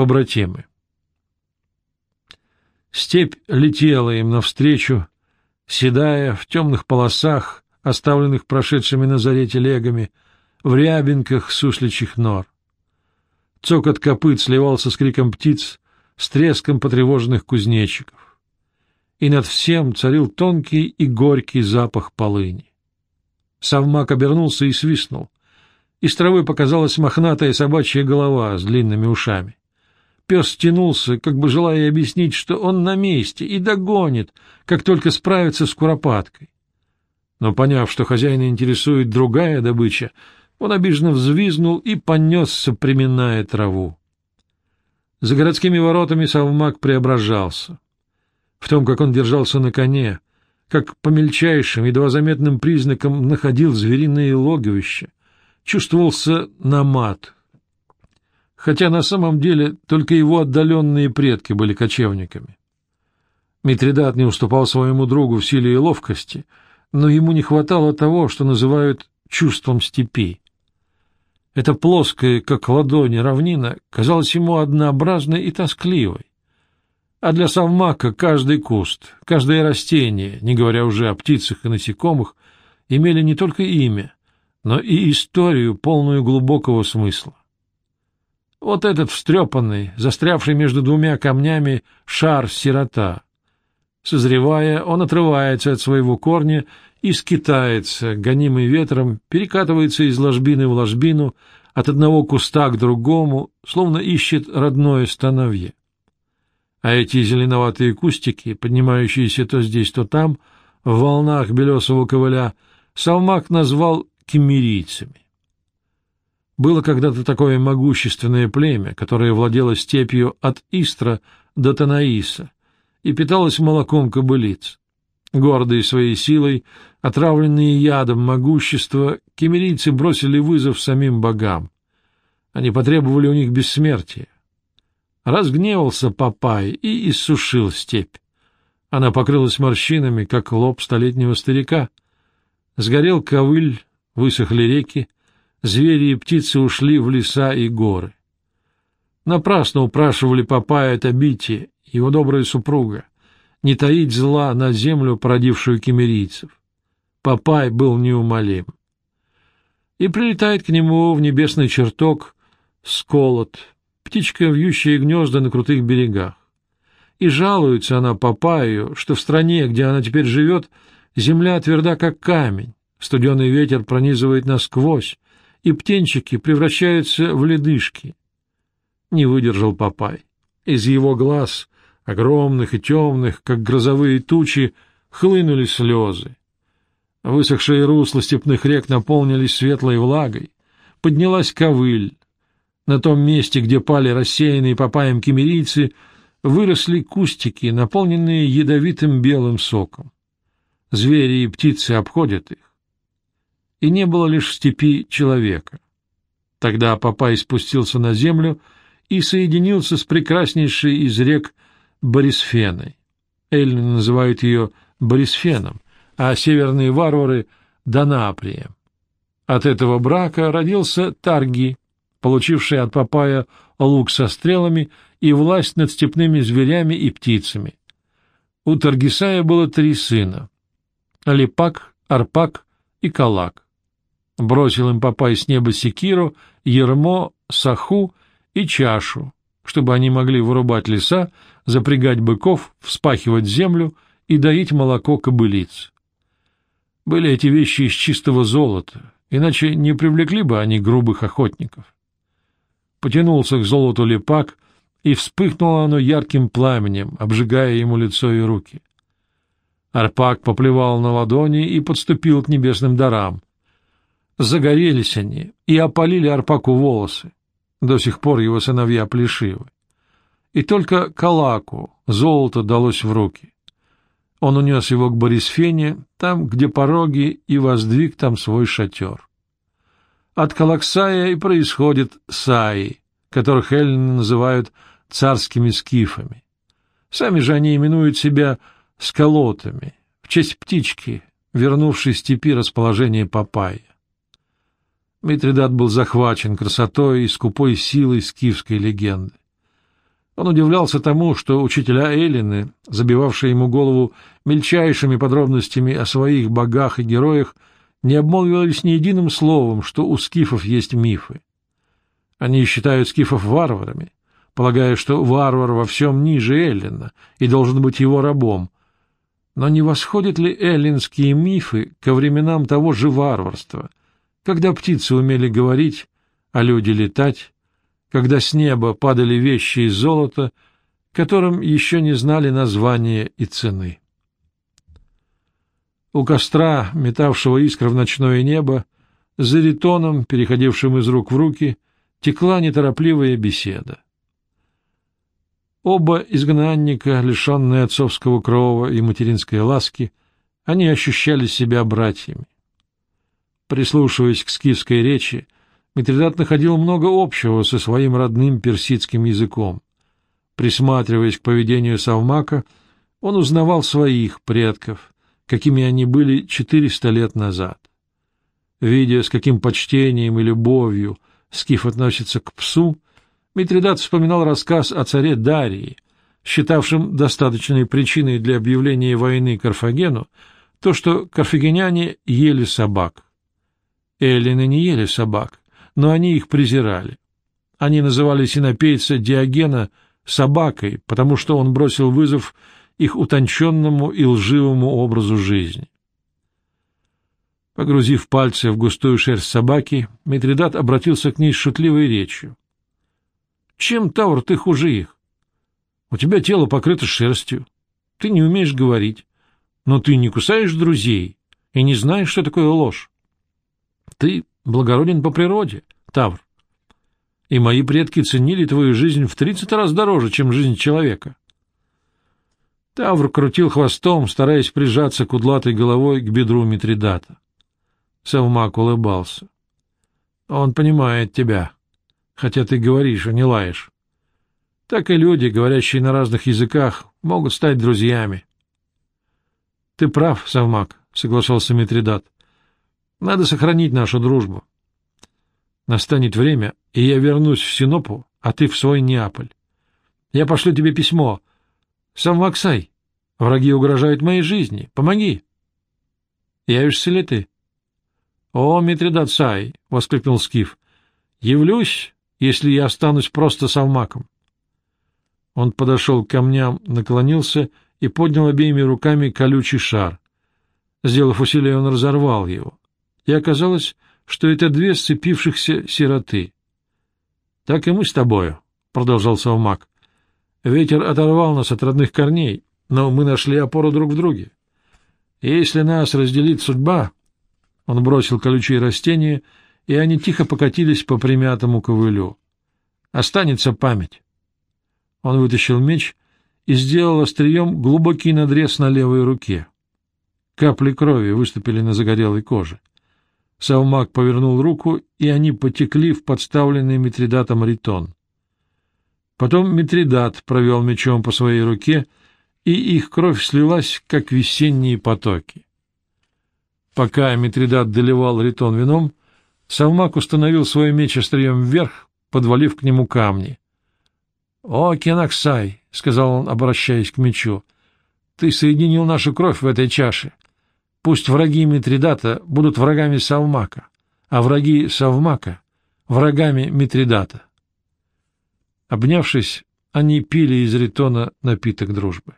побратимы. Степь летела им навстречу, седая в темных полосах, оставленных прошедшими на заре телегами, в рябинках сусличьих нор. Цокот копыт сливался с криком птиц, с треском потревоженных кузнечиков. И над всем царил тонкий и горький запах полыни. Совмак обернулся и свистнул. Из травы показалась мохнатая собачья голова с длинными ушами. Пес тянулся, как бы желая объяснить, что он на месте и догонит, как только справится с куропаткой. Но, поняв, что хозяина интересует другая добыча, он обиженно взвизнул и понесся, приминая траву. За городскими воротами Савмак преображался. В том, как он держался на коне, как по мельчайшим, едва заметным признакам находил звериное логовище, чувствовался намат. Хотя на самом деле только его отдаленные предки были кочевниками. Митридат не уступал своему другу в силе и ловкости, но ему не хватало того, что называют чувством степи. Эта плоская, как ладони, равнина казалась ему однообразной и тоскливой. А для совмака каждый куст, каждое растение, не говоря уже о птицах и насекомых, имели не только имя, но и историю, полную глубокого смысла. Вот этот встрепанный, застрявший между двумя камнями шар-сирота. Созревая, он отрывается от своего корня и скитается, гонимый ветром, перекатывается из ложбины в ложбину, от одного куста к другому, словно ищет родное становье. А эти зеленоватые кустики, поднимающиеся то здесь, то там, в волнах белесого ковыля, Салмак назвал кемерийцами. Было когда-то такое могущественное племя, которое владело степью от Истра до Танаиса и питалось молоком кобылиц. Гордые своей силой, отравленные ядом могущества, кемерийцы бросили вызов самим богам. Они потребовали у них бессмертия. Разгневался Папай и иссушил степь. Она покрылась морщинами, как лоб столетнего старика. Сгорел ковыль, высохли реки, звери и птицы ушли в леса и горы. Напрасно упрашивали Папая Табити, его добрая супруга не таить зла на землю, породившую киммерийцев. Папай был неумолим. И прилетает к нему в небесный чертог сколот, птичка, вьющая гнезда на крутых берегах. И жалуется она Папаю, что в стране, где она теперь живет, земля тверда, как камень, студеный ветер пронизывает насквозь, и птенчики превращаются в ледышки. Не выдержал Папай. Из его глаз огромных и темных, как грозовые тучи, хлынули слезы. Высохшие русла степных рек наполнились светлой влагой, поднялась ковыль. На том месте, где пали рассеянные попаем кемерийцы, выросли кустики, наполненные ядовитым белым соком. Звери и птицы обходят их. И не было лишь степи человека. Тогда Папай спустился на землю и соединился с прекраснейшей из рек Борисфеной. Эллины называют ее Борисфеном, а северные варвары — Донаприем. От этого брака родился Тарги, получивший от Папая лук со стрелами и власть над степными зверями и птицами. У Таргисая было три сына — Алипак, Арпак и Калак. Бросил им Папай с неба секиру, ярмо, саху и чашу, чтобы они могли вырубать леса, запрягать быков, вспахивать землю и доить молоко кобылиц. Были эти вещи из чистого золота, иначе не привлекли бы они грубых охотников. Потянулся к золоту лепак, и вспыхнуло оно ярким пламенем, обжигая ему лицо и руки. Арпак поплевал на ладони и подступил к небесным дарам. Загорелись они и опалили Арпаку волосы. До сих пор его сыновья плешивы. И только Калаку золото далось в руки. Он унес его к Борисфене, там, где пороги, и воздвиг там свой шатер. От Калаксая и происходят саи, которых эллины называют царскими скифами. Сами же они именуют себя скалотами, в честь птички, вернувшей степи расположение Папайя. Митридат был захвачен красотой и скупой силой скифской легенды. Он удивлялся тому, что учителя Эллины, забивавшие ему голову мельчайшими подробностями о своих богах и героях, не обмолвились ни единым словом, что у скифов есть мифы. Они считают скифов варварами, полагая, что варвар во всем ниже Эллина и должен быть его рабом. Но не восходят ли эллинские мифы ко временам того же варварства, когда птицы умели говорить, а люди летать, когда с неба падали вещи из золота, которым еще не знали названия и цены. У костра, метавшего искры в ночное небо, за ритоном, переходившим из рук в руки, текла неторопливая беседа. Оба изгнанника, лишенные отцовского крова и материнской ласки, они ощущали себя братьями. Прислушиваясь к скифской речи, Митридат находил много общего со своим родным персидским языком. Присматриваясь к поведению Савмака, он узнавал своих предков, какими они были четыреста лет назад. Видя, с каким почтением и любовью скиф относится к псу, Митридат вспоминал рассказ о царе Дарии, считавшем достаточной причиной для объявления войны Карфагену то, что карфагеняне ели собак. Эллины не ели собак, но они их презирали. Они называли синопейца Диогена собакой, потому что он бросил вызов их утонченному и лживому образу жизни. Погрузив пальцы в густую шерсть собаки, Митридат обратился к ней с шутливой речью. Чем, Тавр, ты хуже их? У тебя тело покрыто шерстью. Ты не умеешь говорить. Но ты не кусаешь друзей и не знаешь, что такое ложь. Ты благороден по природе, Тавр. И мои предки ценили твою жизнь в тридцать раз дороже, чем жизнь человека. Тавр крутил хвостом, стараясь прижаться кудлатой головой к бедру Митридата. Савмак улыбался. — Он понимает тебя, хотя ты говоришь, а не лаешь. Так и люди, говорящие на разных языках, могут стать друзьями. — Ты прав, Савмак, — соглашался Митридат. — Надо сохранить нашу дружбу. Настанет время, и я вернусь в Синопу, а ты в свой Неаполь. Я пошлю тебе письмо. Савмаксай, враги угрожают моей жизни. Помоги. Явишься ли ты? — О, Митридат Сай! — воскликнул Скиф. — Явлюсь, если я останусь просто совмаком. Он подошел к камням, наклонился и поднял обеими руками колючий шар. Сделав усилие, он разорвал его. И оказалось, что это две сцепившихся сироты. — Так и мы с тобою, — продолжал совмак. Ветер оторвал нас от родных корней, но мы нашли опору друг в друге. Если нас разделит судьба... Он бросил колючие растения — и они тихо покатились по примятому ковылю. Останется память. Он вытащил меч и сделал острием глубокий надрез на левой руке. Капли крови выступили на загорелой коже. Саумак повернул руку, и они потекли в подставленный Митридатом ритон. Потом Митридат провел мечом по своей руке, и их кровь слилась, как весенние потоки. Пока Митридат доливал ритон вином, Салмак установил свой меч острием вверх, подвалив к нему камни. — О, Кенаксай, — сказал он, обращаясь к мечу, — ты соединил нашу кровь в этой чаше. Пусть враги Митридата будут врагами Савмака, а враги Савмака — врагами Митридата. Обнявшись, они пили из ритона напиток дружбы.